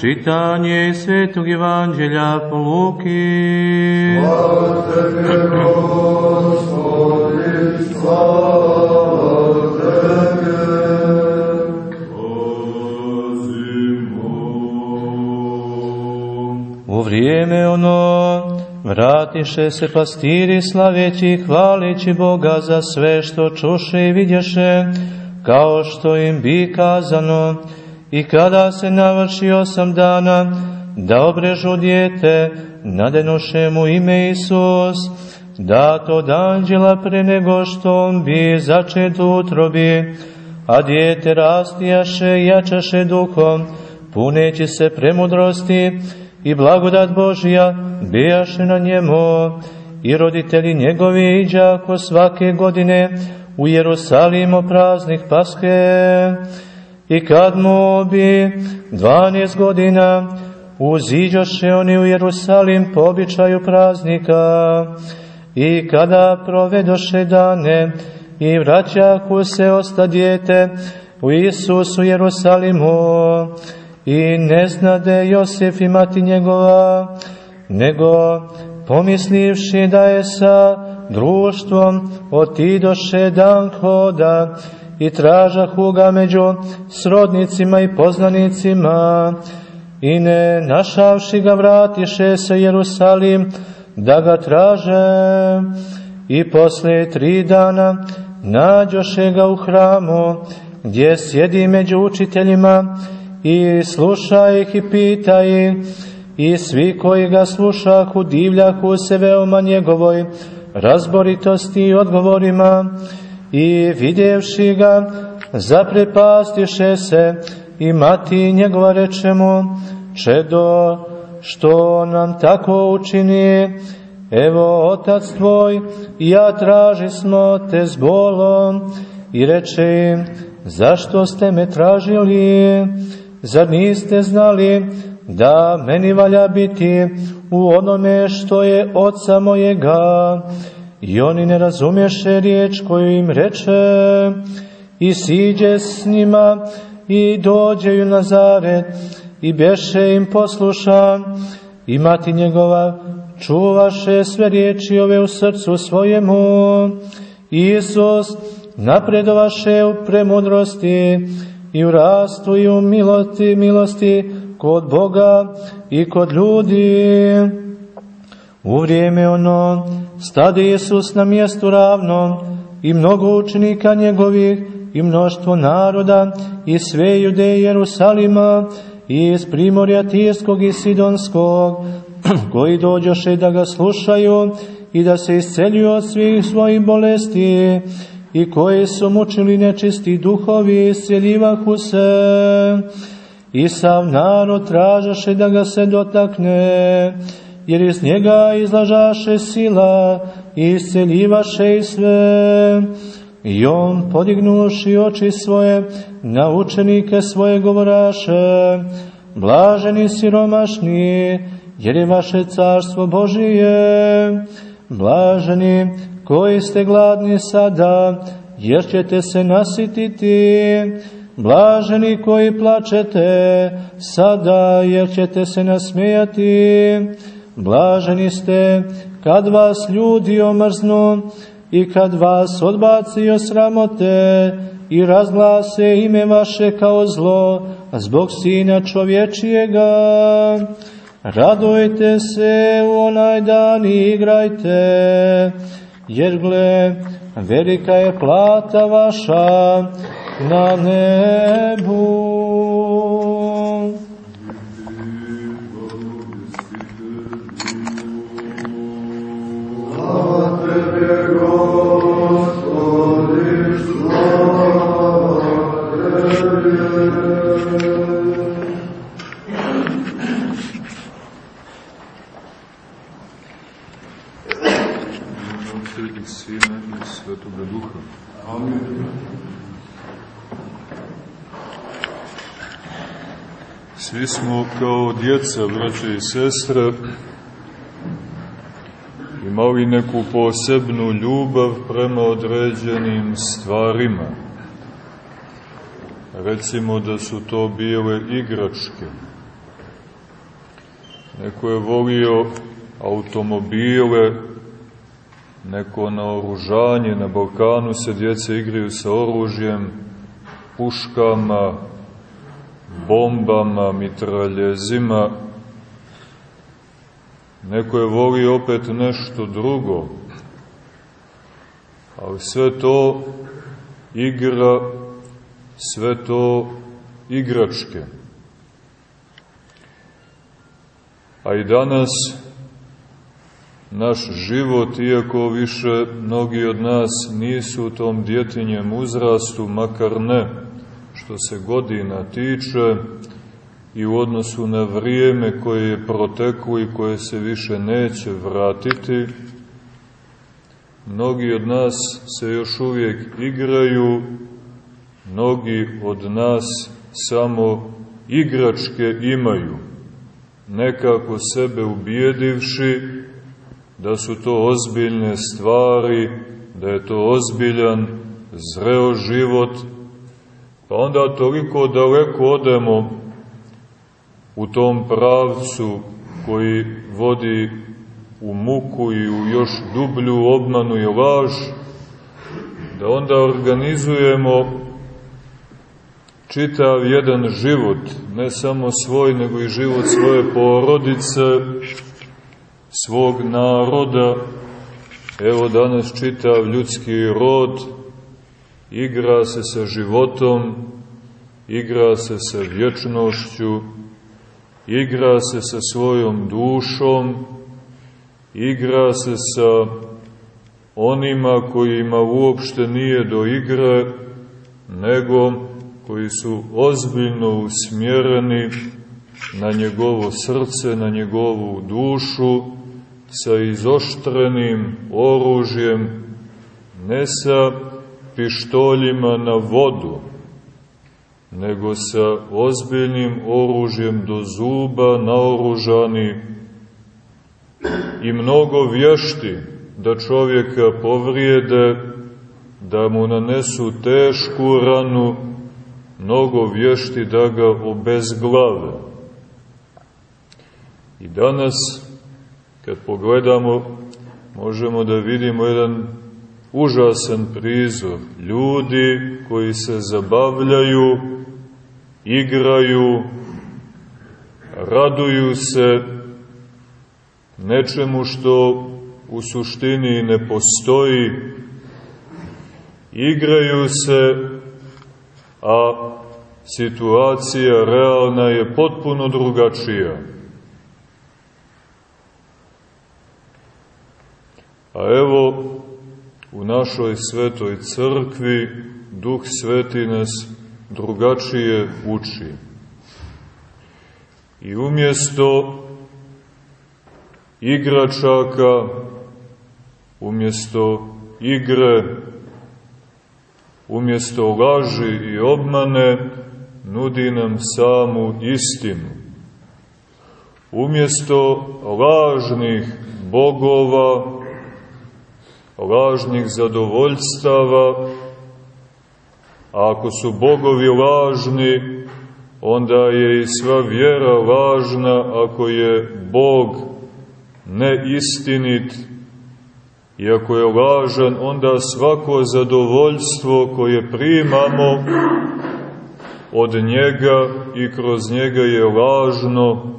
Čitanje Svetog Evanđelja po Luki. Slava Tebe, Gospodi, slava Tebe. U vrijeme ono vratiše se pastiri slaveći hvaleći Boga za sve što čuše i vidješe, kao što im bi kazano, I kada se navrši osam dana, da obrežu dijete, nadenoše mu ime Isus, dato od anđela pre nego što on bi začet u utrobi, a dijete rastijaše i jačaše duhom, puneći se premudrosti i blagodat Božija bijaše na njemu, i roditelji njegovi iđako svake godine u Jerusalimu praznih paske, I kad mu bi 12 godina uziđoše oni u Jerusalim po običaju praznika. I kada provedoše dane i vraćaku se osta djete u Isusu Jerusalimu i ne znade Josif i mati njegova, nego pomislivši da je sa društvom otidoše dan hoda i tražahu ga među srodnicima i poznanicima. I ne našavši ga vratiše se Jerusalim da ga traže. I posle tri dana nađoše ga u hramu gdje sjedi među učiteljima i sluša ih i pita ih. I svi koji ga slušahu divljahu se veoma njegovoj razboritosti i odgovorima i vidjevši ga zaprepastiše se i mati njegova reče mu čedo što nam tako učini? Evo otac tvoj ja traži smo te s bolom. I reče im zašto ste me tražili? Zar niste znali da meni valja biti u onome što je oca mojega I oni ne razumješe riječ koju im reče i siđe s njima i dođe u Nazaret i beše im poslušan i mati njegova čuvaše sve riječi ove u srcu svojemu. Isus napredovaše u premudrosti i u rastu i u milosti, milosti kod Boga i kod ljudi. U vrijeme ono stade Isus na mjestu ravnom i mnogo učenika njegovih i mnoštvo naroda i sve jude Jerusalima i iz primorja Tirskog i Sidonskog koji dođoše da ga slušaju i da se isceljuju od svih svojih bolesti i koji su mučili nečisti duhovi isceljivahu se. I sav narod tražaše da ga se dotakne jer iz njega izlažaše sila i isceljivaše i sve. I on, podignuši oči svoje, na učenike svoje govoraše, blaženi siromašni, jer je vaše carstvo Božije. Blaženi koji ste gladni sada, jer ćete se nasititi. Blaženi koji plačete sada, jer ćete se nasmejati. Blaženi ste kad vas ljudi omrznu i kad vas odbaci osramote i razglase ime vaše kao zlo zbog Sina čovječijega. Radujte se u onaj dan i igrajte, jer gle, velika je plata vaša na nebu. Svi smo kao djeca, braće i sestre, imali neku posebnu ljubav prema određenim stvarima. Recimo da su to bile igračke, neko je volio automobile, neko na oružanje, na Balkanu se djece igraju sa oružjem, puškama, bombama, mitraljezima, neko je volio opet nešto drugo, ali sve to igra, sve to igračke. A i danas naš život, iako više mnogi od nas nisu u tom djetinjem uzrastu, makar ne što se godina tiče i u odnosu na vrijeme koje je proteklo i koje se više neće vratiti, mnogi od nas se još uvijek igraju, mnogi od nas samo igračke imaju, nekako sebe ubijedivši da su to ozbiljne stvari, da je to ozbiljan, zreo život, pa onda toliko daleko odemo u tom pravcu koji vodi u muku i u još dublju obmanu i laž, da onda organizujemo čitav jedan život, ne samo svoj, nego i život svoje porodice, svog naroda. Evo danas čitav ljudski rod igra se sa životom, igra se sa vječnošću, igra se sa svojom dušom, igra se sa onima kojima uopšte nije do igre, nego koji su ozbiljno usmjereni na njegovo srce, na njegovu dušu, sa izoštrenim oružjem, ne sa pištoljima na vodu, nego sa ozbiljnim oružjem do zuba naoružani. I mnogo vješti da čovjeka povrijede, da mu nanesu tešku ranu, mnogo vješti da ga obezglave. I danas kad pogledamo, možemo da vidimo jedan užasan prizor. Ljudi koji se zabavljaju, igraju, raduju se nečemu što u suštini ne postoji, igraju se, a situacija realna je potpuno drugačija. A evo, u našoj svetoj crkvi Duh Sveti nas drugačije uči. I umjesto igračaka, umjesto igre, umjesto laži i obmane, nudi nam samu istinu. Umjesto lažnih bogova, lažnih zadovoljstava, a ako su bogovi lažni, onda je i sva vjera lažna ako je Bog neistinit i ako je lažan, onda svako zadovoljstvo koje primamo od njega i kroz njega je lažno,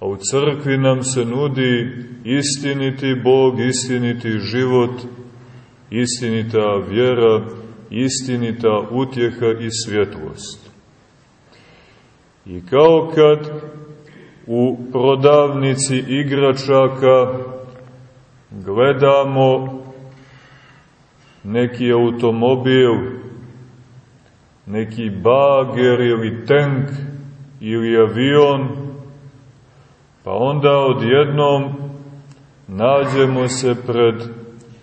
A u crkvi nam se nudi istiniti Bog, istiniti život, istinita vjera, istinita utjeha i svjetlost. I kao kad u prodavnici igračaka gledamo neki automobil, neki bager ili tank ili avion, Pa onda odjednom nađemo se pred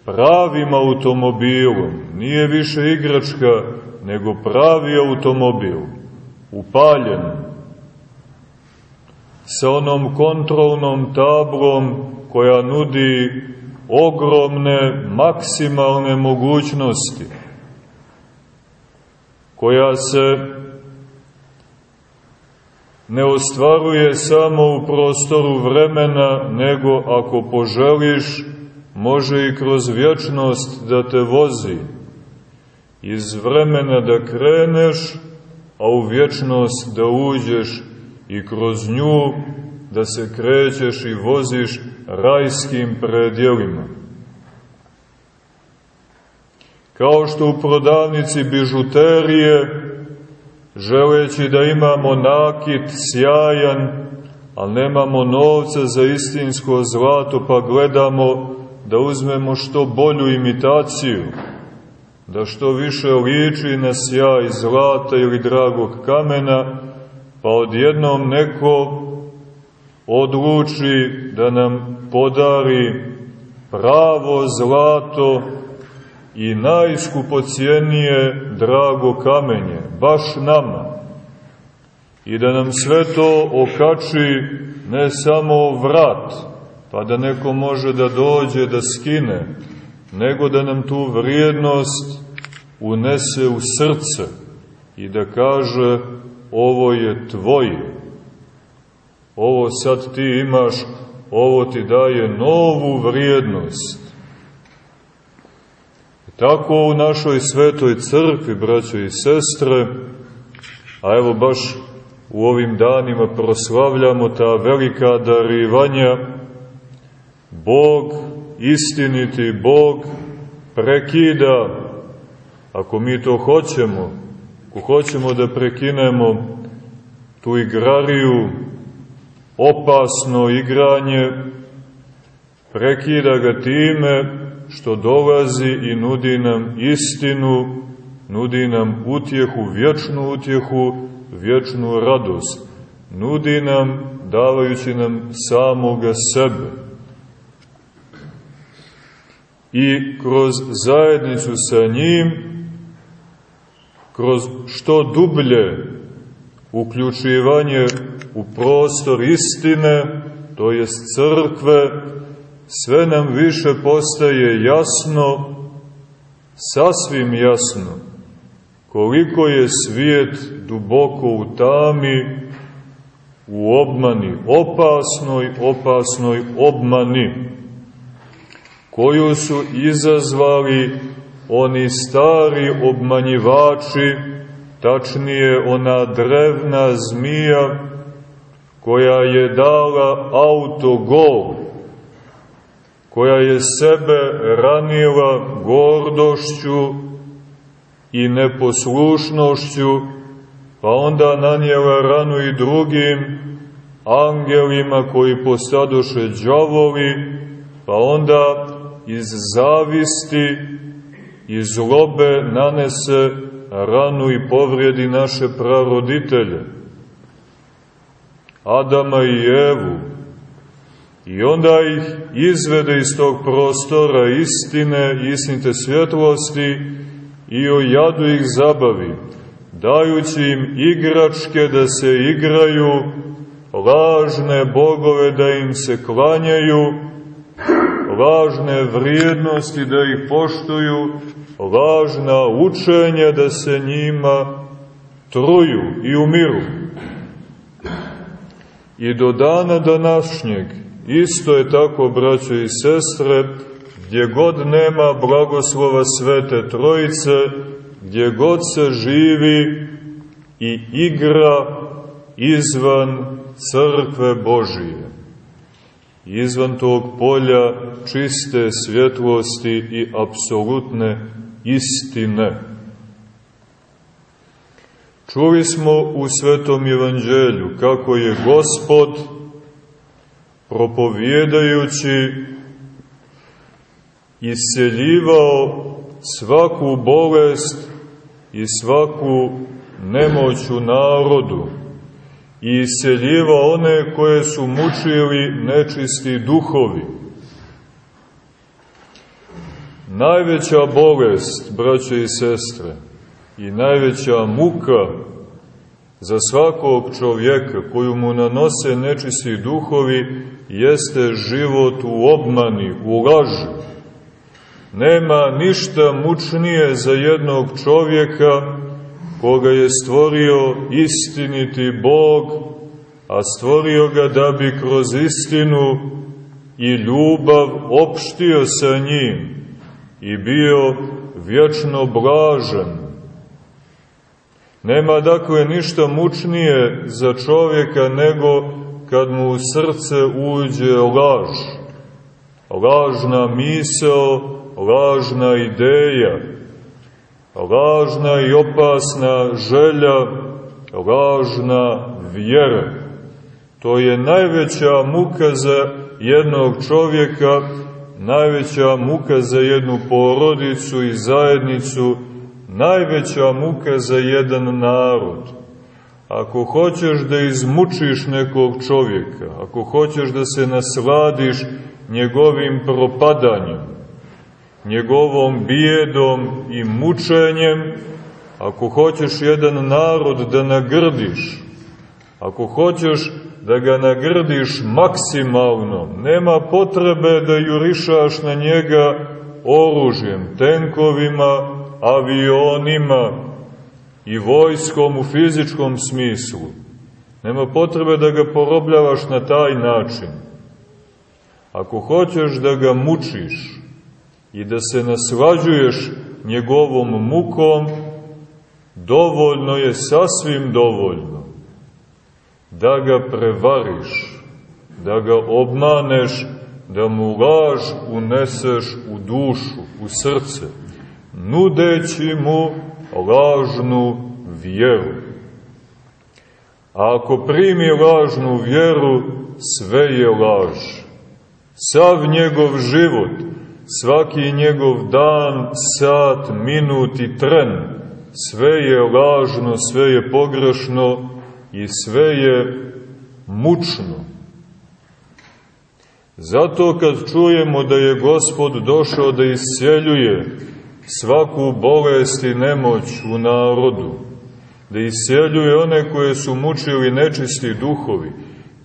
pravim automobilom. Nije više igračka, nego pravi automobil, upaljen, sa onom kontrolnom tablom koja nudi ogromne, maksimalne mogućnosti, koja se ne ostvaruje samo u prostoru vremena, nego ako poželiš, može i kroz vječnost da te vozi. Iz vremena da kreneš, a u vječnost da uđeš i kroz nju da se krećeš i voziš rajskim predjelima. Kao što u prodavnici bižuterije, želeći da imamo nakit sjajan, ali nemamo novca za istinsko zlato, pa gledamo da uzmemo što bolju imitaciju, da što više liči na sjaj zlata ili dragog kamena, pa odjednom neko odluči da nam podari pravo zlato i najskupocijenije drago kamenje, baš nama. I da nam sve to okači ne samo vrat, pa da neko može da dođe da skine, nego da nam tu vrijednost unese u srce i da kaže ovo je tvoje. Ovo sad ti imaš, ovo ti daje novu vrijednost. Tako u našoj svetoj crkvi, braćo i sestre, a evo baš u ovim danima proslavljamo ta velika darivanja, Bog, istiniti Bog, prekida, ako mi to hoćemo, ako hoćemo da prekinemo tu igrariju, opasno igranje, prekida ga time što dolazi i nudi nam istinu, nudi nam utjehu, vječnu utjehu, vječnu radost. Nudi nam, davajući nam samoga sebe. I kroz zajednicu sa njim, kroz što dublje uključivanje u prostor istine, to jest crkve, sve nam više postaje jasno, sasvim jasno, koliko je svijet duboko u tami, u obmani, opasnoj, opasnoj obmani, koju su izazvali oni stari obmanjivači, tačnije ona drevna zmija koja je dala autogol koja je sebe ranila gordošću i neposlušnošću, pa onda nanijela ranu i drugim angelima koji postadoše džavoli, pa onda iz zavisti i zlobe nanese ranu i povredi naše praroditelje. Adama i Evu, I onda ih izvede iz tog prostora istine, istinite svjetlosti i o jadu ih zabavi, dajući im igračke da se igraju, lažne bogove da im se klanjaju, lažne vrijednosti da ih poštuju, lažna učenja da se njima truju i umiru. I do dana današnjeg Isto je tako, braćo i sestre, gdje god nema blagoslova Svete Trojice, gdje god se živi i igra izvan crkve Božije, izvan tog polja čiste svjetlosti i apsolutne istine. Čuli smo u Svetom Evanđelju kako je Gospod propovjedajući isceljivao svaku bolest i svaku nemoć u narodu i isceljivao one koje su mučili nečisti duhovi. Najveća bolest, braće i sestre, i najveća muka za svakog čovjeka koju mu nanose nečisti duhovi jeste život u obmani, u laži. Nema ništa mučnije za jednog čovjeka koga je stvorio istiniti Bog a stvorio ga da bi kroz istinu i ljubav opštio sa njim i bio vječno blažen. Nema dakle ništa mučnije za čovjeka nego kad mu u srce uđe laž. Lažna misao, lažna ideja, lažna i opasna želja, lažna vjera. To je najveća muka za jednog čovjeka, najveća muka za jednu porodicu i zajednicu, najveća muka za jedan narod. Ako hoćeš da izmučiš nekog čovjeka, ako hoćeš da se nasladiš njegovim propadanjem, njegovom bijedom i mučenjem, ako hoćeš jedan narod da nagrdiš, ako hoćeš da ga nagrdiš maksimalno, nema potrebe da jurišaš na njega oružjem, tenkovima, avionima i vojskom u fizičkom smislu. Nema potrebe da ga porobljavaš na taj način. Ako hoćeš da ga mučiš i da se naslađuješ njegovom mukom, dovoljno je, sasvim dovoljno, da ga prevariš, da ga obmaneš, da mu laž uneseš u dušu, u srce, nudeći mu lažnu vjeru. A ako primi lažnu vjeru, sve je laž. Sav njegov život, svaki njegov dan, sat, minut i tren, sve je lažno, sve je pogrešno i sve je mučno. Zato kad čujemo da je Gospod došao da isceljuje svaku bolest i nemoć u narodu, da isceljuje one koje su mučili nečisti duhovi,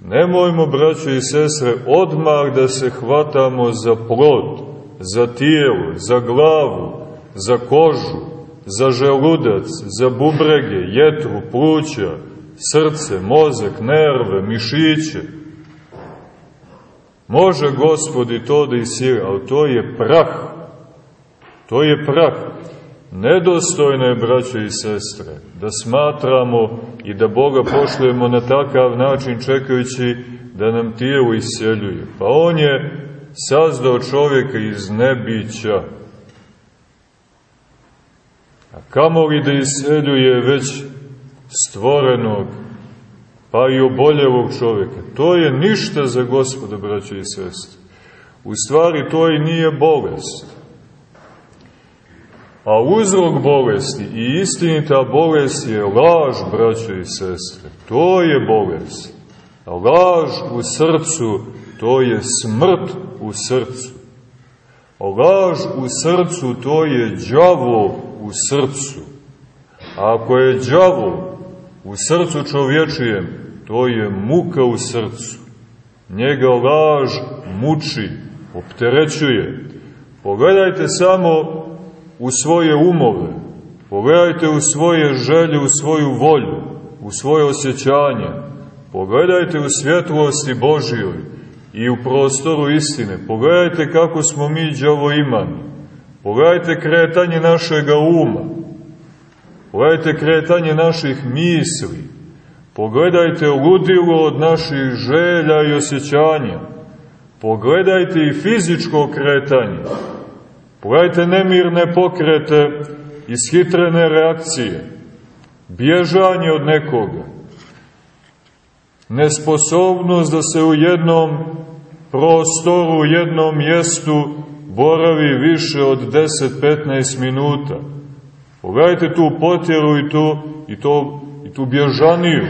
nemojmo, braćo i sestre, odmah da se hvatamo za plod, za tijelo, za glavu, za kožu, za želudac, za bubrege, jetru, pluća, srce, mozak, nerve, mišiće. Može gospodi to da isira, ali to je prah. To je prah. Nedostojno je, braćo i sestre, da smatramo i da Boga pošljujemo na takav način čekajući da nam tijelo isjeljuje. Pa On je sazdao čovjeka iz nebića. A kamo li da isjeljuje već stvorenog, pa i oboljevog čovjeka? To je ništa za gospoda, braćo i sestre. U stvari to i nije bolest. A uzrok bolesti i istinita bolest je laž, braćo i sestre. To je bolest. A laž u srcu, to je smrt u srcu. A laž u srcu, to je đavo u srcu. A ako je đavo u srcu čovječijem, to je muka u srcu. Njega laž muči, opterećuje. Pogledajte samo u svoje umove, pogledajte u svoje želje, u svoju volju, u svoje osjećanje, pogledajte u svjetlosti Božijoj i u prostoru istine, pogledajte kako smo mi djavo imani, pogledajte kretanje našega uma, pogledajte kretanje naših misli, pogledajte ludilo od naših želja i osjećanja, pogledajte i fizičko kretanje, Pogledajte nemirne pokrete, ishitrene reakcije, bježanje od nekoga, nesposobnost da se u jednom prostoru, u jednom mjestu boravi više od 10-15 minuta. Pogledajte tu potjeru i tu, i, to, i tu bježaniju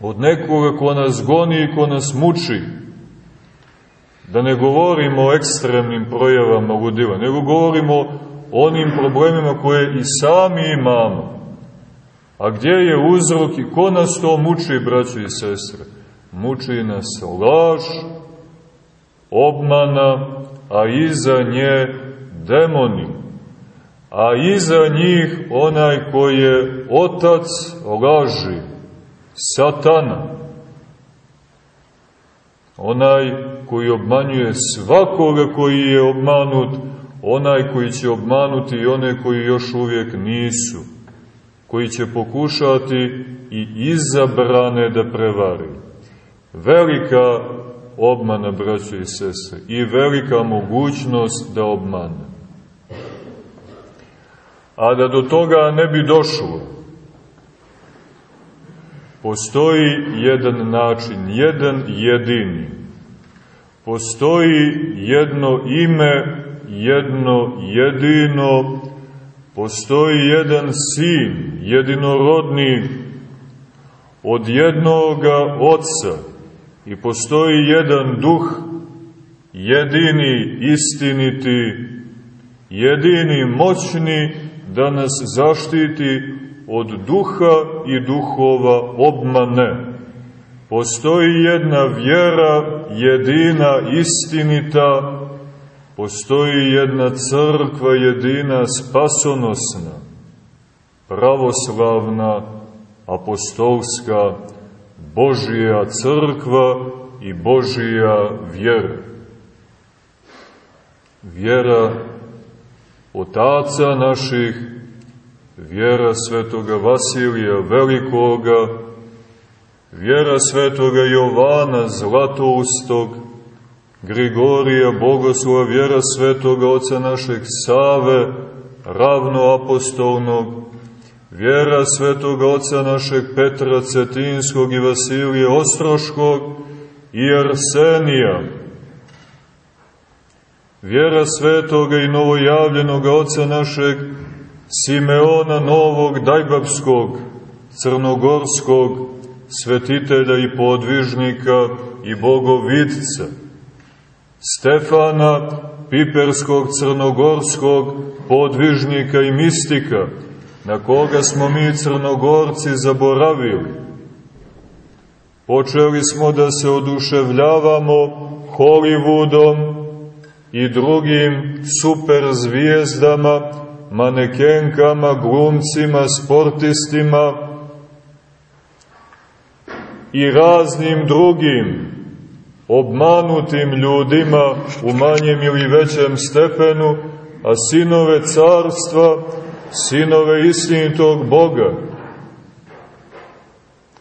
od nekoga ko nas goni i ko nas muči, Da ne govorimo o ekstremnim projavama ludila, nego govorimo o onim problemima koje i sami imamo. A gdje je uzrok i ko nas to muči, braći i sestre? Muči nas laž, obmana, a iza nje demoni. A iza njih onaj koji je otac laži, satana. Onaj koji obmanjuje svakoga koji je obmanut, onaj koji će obmanuti i one koji još uvijek nisu, koji će pokušati i izabrane da prevari. Velika obmana, braćo i sese, i velika mogućnost da obmane. A da do toga ne bi došlo, postoji jedan način, jedan jedini. Postoji jedno ime, jedno jedino, postoji jedan sin, jedinorodni, od jednoga oca. I postoji jedan duh, jedini, istiniti, jedini, moćni, da nas zaštiti od duha i duhova obmane. Postoji jedna vjera, jedina, istinita, postoji jedna crkva jedina, spasonosna, pravoslavna, apostolska, Božija crkva i Božija vjera. Vjera otaca naših, vjera svetoga Vasilija Velikoga, vjera svetoga Jovana Zlatoustog, Grigorija Bogoslova, vjera svetoga oca našeg Save, ravnoapostolnog, vjera svetoga oca našeg Petra Cetinskog i Vasilija Ostroškog i Arsenija, vjera svetoga i novojavljenog oca našeg Simeona Novog Dajbabskog, Crnogorskog, svetitelja i podvižnika i bogovidca, Stefana Piperskog, Crnogorskog, podvižnika i mistika, na koga smo mi Crnogorci zaboravili. Počeli smo da se oduševljavamo Hollywoodom, i drugim super zvijezdama, manekenkama, glumcima, sportistima i raznim drugim obmanutim ljudima u manjem ili većem stepenu, a sinove carstva, sinove istinitog Boga,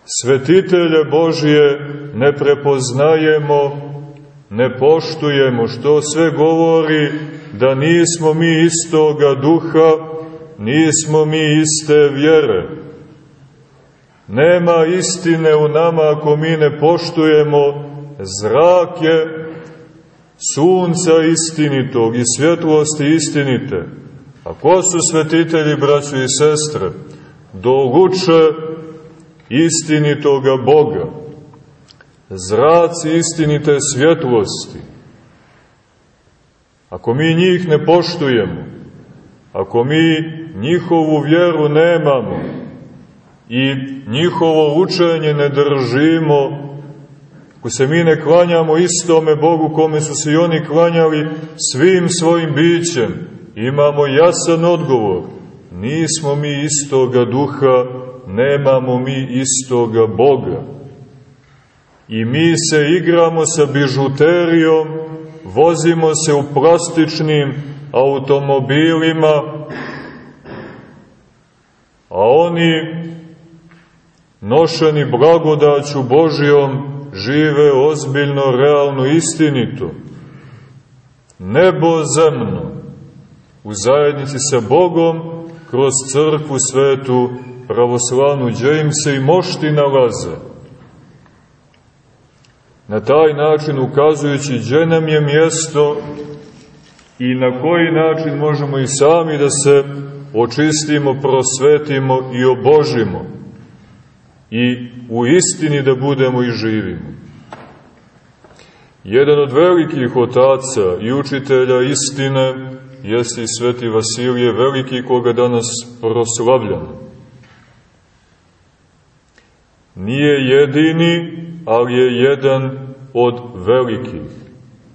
svetitelje Božije ne prepoznajemo ne poštujemo, što sve govori da nismo mi istoga duha, nismo mi iste vjere. Nema istine u nama ako mi ne poštujemo zrake sunca istinitog i svjetlosti istinite. A ko su svetitelji, braćo i sestre? Doluče istinitoga Boga zraci istinite svjetlosti. Ako mi njih ne poštujemo, ako mi njihovu vjeru nemamo i njihovo učenje ne držimo, ako se mi ne klanjamo istome Bogu kome su se i oni klanjali svim svojim bićem, imamo jasan odgovor. Nismo mi istoga duha, nemamo mi istoga Boga. I mi se igramo sa bižuterijom, vozimo se u plastičnim automobilima, a oni, nošeni blagodaću Božijom, žive ozbiljno, realno, istinito. Nebo zemno, u zajednici sa Bogom, kroz crkvu svetu, pravoslavnu, gdje im se i mošti nalaze na taj način ukazujući gdje nam je mjesto i na koji način možemo i sami da se očistimo, prosvetimo i obožimo i u istini da budemo i živimo. Jedan od velikih otaca i učitelja istine jeste i sveti Vasilije Veliki koga danas proslavljamo. Nije jedini ali je jedan od velikih.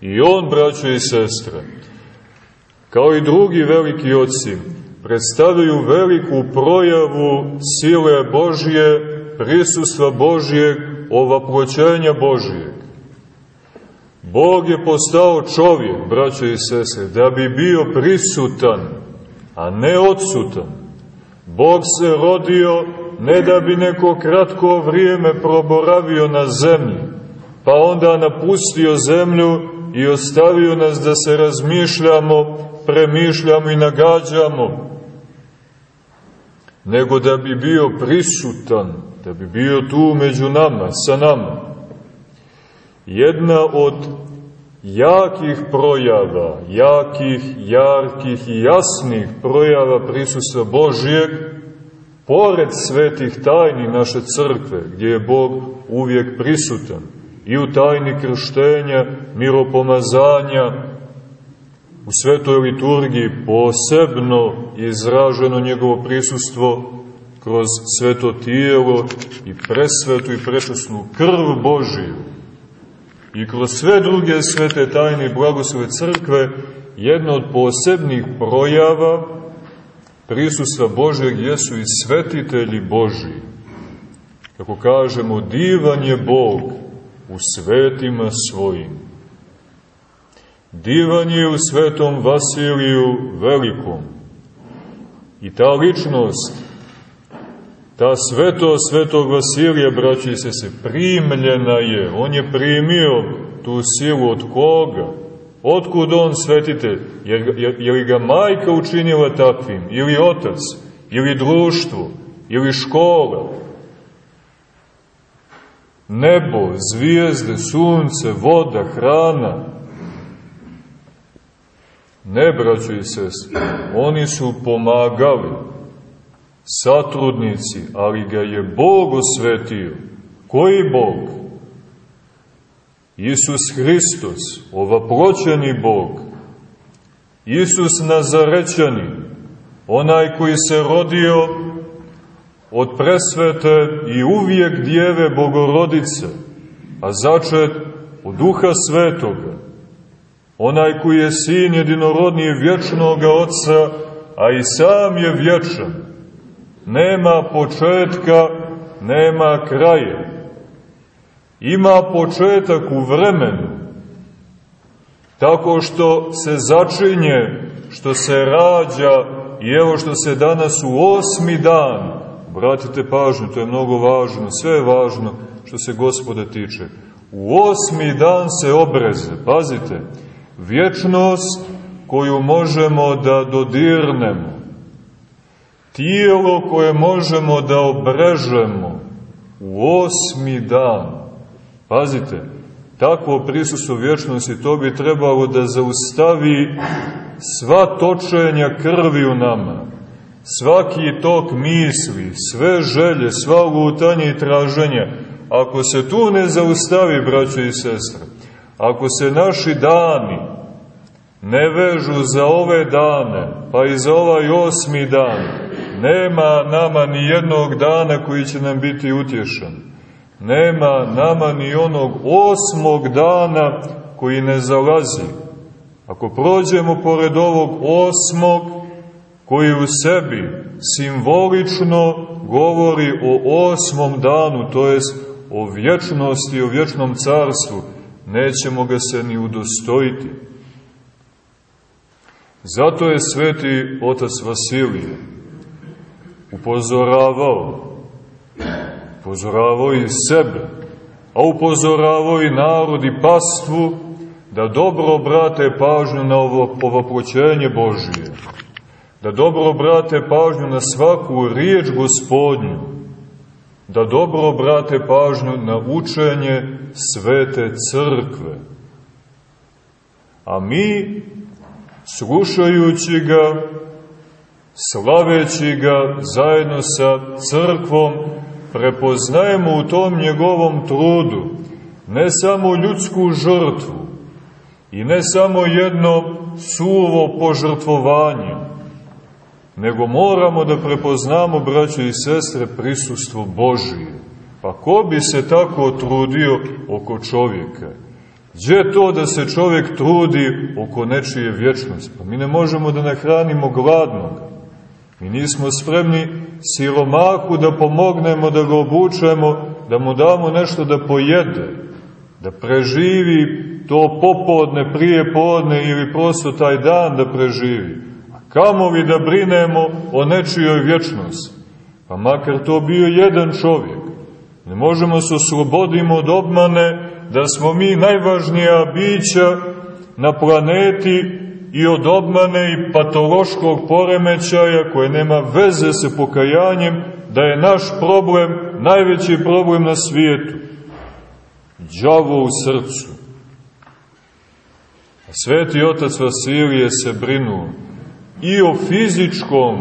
I on, braćo i sestre, kao i drugi veliki oci, predstavljaju veliku projavu sile Božje, prisustva Božjeg, ovaproćenja Božjeg. Bog je postao čovjek, braćo i sese, da bi bio prisutan, a ne odsutan. Bog se rodio ne da bi neko kratko vrijeme proboravio na zemlji, pa onda napustio zemlju i ostavio nas da se razmišljamo, premišljamo i nagađamo, nego da bi bio prisutan, da bi bio tu među nama, sa nama. Jedna od jakih projava, jakih, jarkih i jasnih projava prisustva Božijeg, pored svetih tajni naše crkve, gdje je Bog uvijek prisutan, i u tajni krštenja, miropomazanja, u svetoj liturgiji posebno izraženo njegovo prisustvo kroz sveto tijelo i presvetu i prečasnu krv Božiju. I kroz sve druge svete tajne i blagoslove crkve jedna od posebnih projava prisustva Božeg jesu i svetitelji Božiji. Kako kažemo, divan je Bog u svetima svojim. Divan je u svetom Vasiliju Velikom. I ta ličnost, ta sveto svetog Vasilija, braći se, se primljena je. On je primio tu silu od koga? Otkud on svetitelj? Je, je, je li ga majka učinila takvim? Ili otac? Ili društvo? Ili škola? Nebo, zvijezde, sunce, voda, hrana. Ne, braćo i sestre, oni su pomagali, satrudnici, ali ga je Bog osvetio. Koji Bog? Isus Hristos, ovaproćeni Bog, Isus Nazarećani, onaj koji se rodio od presvete i uvijek djeve Bogorodice, a začet od Duha Svetoga, onaj koji je sin jedinorodni vječnog Otca, a i sam je vječan, nema početka, nema kraja. Ima početak u vremenu, tako što se začinje, što se rađa i evo što se danas u osmi dan, Obratite pažnju, to je mnogo važno, sve je važno što se gospoda tiče. U osmi dan se obreze, pazite, vječnost koju možemo da dodirnemo, tijelo koje možemo da obrežemo u osmi dan. Pazite, takvo prisustvo vječnosti, to bi trebalo da zaustavi sva točenja krvi u nama, svaki tok misli, sve želje, sva lutanja i traženja, ako se tu ne zaustavi, braćo i sestre, ako se naši dani ne vežu za ove dane, pa i za ovaj osmi dan, nema nama ni jednog dana koji će nam biti utješan. Nema nama ni onog osmog dana koji ne zalazi. Ako prođemo pored ovog osmog, koji u sebi simbolično govori o osmom danu, to jest o vječnosti, o vječnom carstvu, nećemo ga se ni udostojiti. Zato je sveti otac Vasilije upozoravao, upozoravao i sebe, a upozoravao i narod i pastvu da dobro obrate pažnju na ovo ovoproćenje Božije, da dobro obrate pažnju na svaku riječ gospodnju, da dobro obrate pažnju na učenje svete crkve. A mi, slušajući ga, slaveći ga zajedno sa crkvom, prepoznajemo u tom njegovom trudu ne samo ljudsku žrtvu i ne samo jedno suvo požrtvovanje, nego moramo da prepoznamo, braćo i sestre, prisustvo Božije. Pa ko bi se tako trudio oko čovjeka? Gdje to da se čovjek trudi oko nečije vječnosti? Pa mi ne možemo da nahranimo gladnog. Mi nismo spremni siromahu da pomognemo, da ga obučemo, da mu damo nešto da pojede, da preživi to popodne, prije podne ili prosto taj dan da preživi. A kamo li da brinemo o nečijoj vječnosti? Pa makar to bio jedan čovjek. Ne možemo se oslobodimo od obmane da smo mi najvažnija bića na planeti i od obmane i patološkog poremećaja koje nema veze sa pokajanjem, da je naš problem najveći problem na svijetu. Đavo u srcu. A sveti otac Vasilije se brinuo i o fizičkom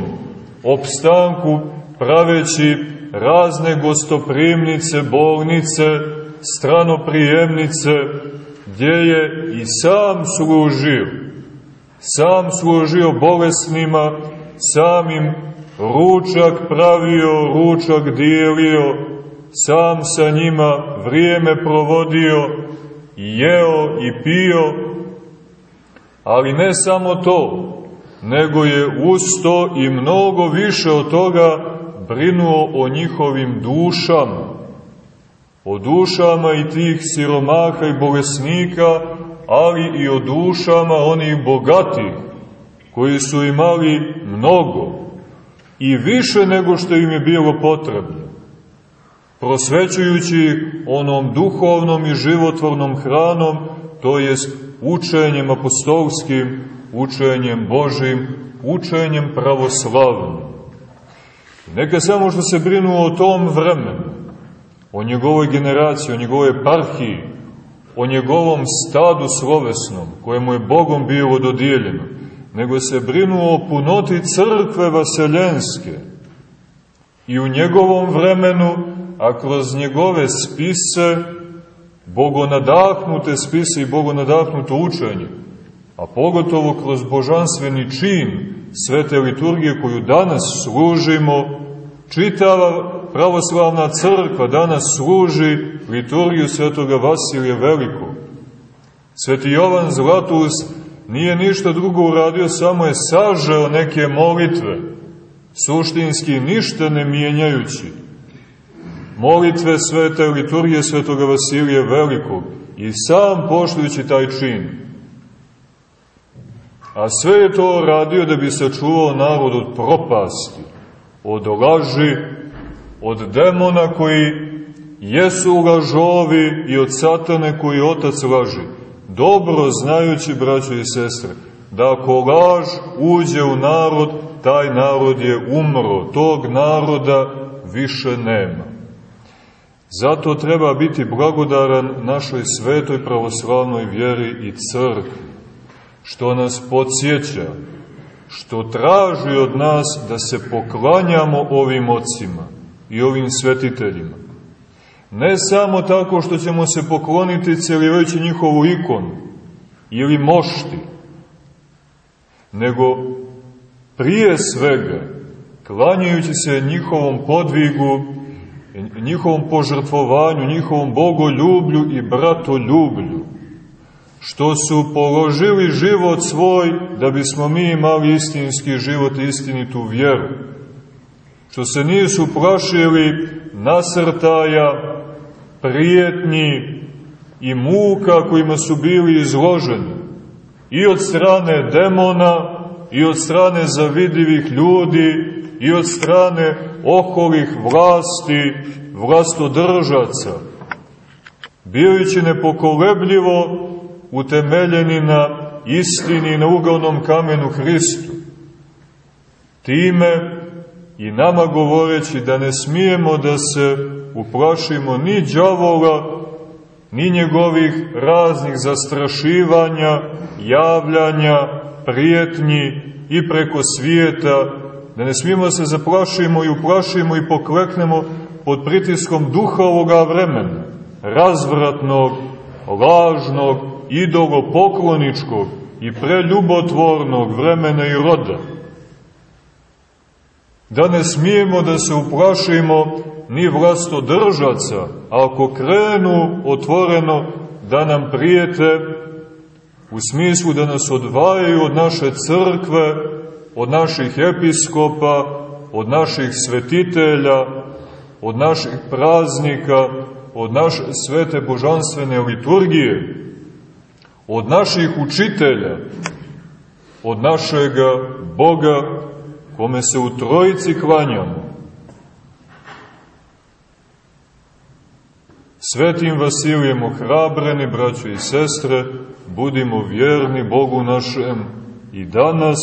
opstanku praveći razne gostoprimnice, bolnice, stranoprijemnice, gdje je i sam služio. Sam služio bolesnima, sam im ručak pravio, ručak dijelio, sam sa njima vrijeme provodio, jeo i pio, ali ne samo to, nego je usto i mnogo više od toga brinuo o njihovim dušama, o dušama i tih siromaha i bolesnika, ali i o dušama onih bogatih, koji su imali mnogo i više nego što im je bilo potrebno, prosvećujući onom duhovnom i životvornom hranom, to jest učenjem apostolskim, učenjem Božim, učenjem pravoslavnim. Neka samo što se brinu o tom vremenu, o njegovoj generaciji, o njegovoj eparhiji, o njegovom stadu slovesnom, kojemu je Bogom bilo dodijeljeno, nego se brinu o punoti crkve vaseljenske. I u njegovom vremenu, a kroz njegove spise, bogonadahnute spise i bogonadahnuto učenje, a pogotovo kroz božanstveni čin svete liturgije koju danas služimo, čitava pravoslavna crkva danas služi liturgiju svetoga Vasilija Velikog. Sveti Jovan Zlatus nije ništa drugo uradio, samo je sažao neke molitve, suštinski ništa ne mijenjajući. Molitve svete liturgije svetoga Vasilija Velikog i sam poštujući taj čin A sve je to radio da bi sačuvao narod od propasti, od laži, od demona koji jesu lažovi i od satane koji otac laži. Dobro znajući, braćo i sestre, da ako laž uđe u narod, taj narod je umro, tog naroda više nema. Zato treba biti blagodaran našoj svetoj pravoslavnoj vjeri i crkvi što nas podsjeća, što traži od nas da se poklanjamo ovim ocima i ovim svetiteljima. Ne samo tako što ćemo se pokloniti celiveći njihovu ikonu ili mošti, nego prije svega, klanjajući se njihovom podvigu, njihovom požrtvovanju, njihovom bogoljublju i bratoljublju, što su položili život svoj da bismo mi imali istinski život i istinitu vjeru, što se nisu plašili nasrtaja, prijetnji i muka kojima su bili izloženi i od strane demona i od strane zavidivih ljudi i od strane oholih vlasti, vlastodržaca, bijući nepokolebljivo utemeljeni na istini i na ugalnom kamenu Hristu. Time i nama govoreći da ne smijemo da se uplašimo ni džavola, ni njegovih raznih zastrašivanja, javljanja, prijetnji i preko svijeta, da ne smijemo da se zaplašimo i uplašimo i pokleknemo pod pritiskom duha ovoga vremena, razvratnog, lažnog, idolopokloničkog i preljubotvornog vremena i roda. Da ne smijemo da se uplašimo ni vlastodržaca, ako krenu otvoreno da nam prijete u smislu da nas odvajaju od naše crkve, od naših episkopa, od naših svetitelja, od naših praznika, od naše svete božanstvene liturgije, od naših učitelja, od našega Boga, kome se u trojici klanjamo. Svetim Vasilijem ohrabreni, braćo i sestre, budimo vjerni Bogu našem i danas,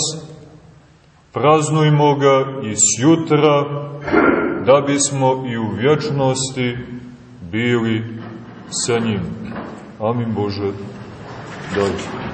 praznujmo ga i sjutra, da bismo i u vječnosti bili sa njim. Amin Bože, dođe.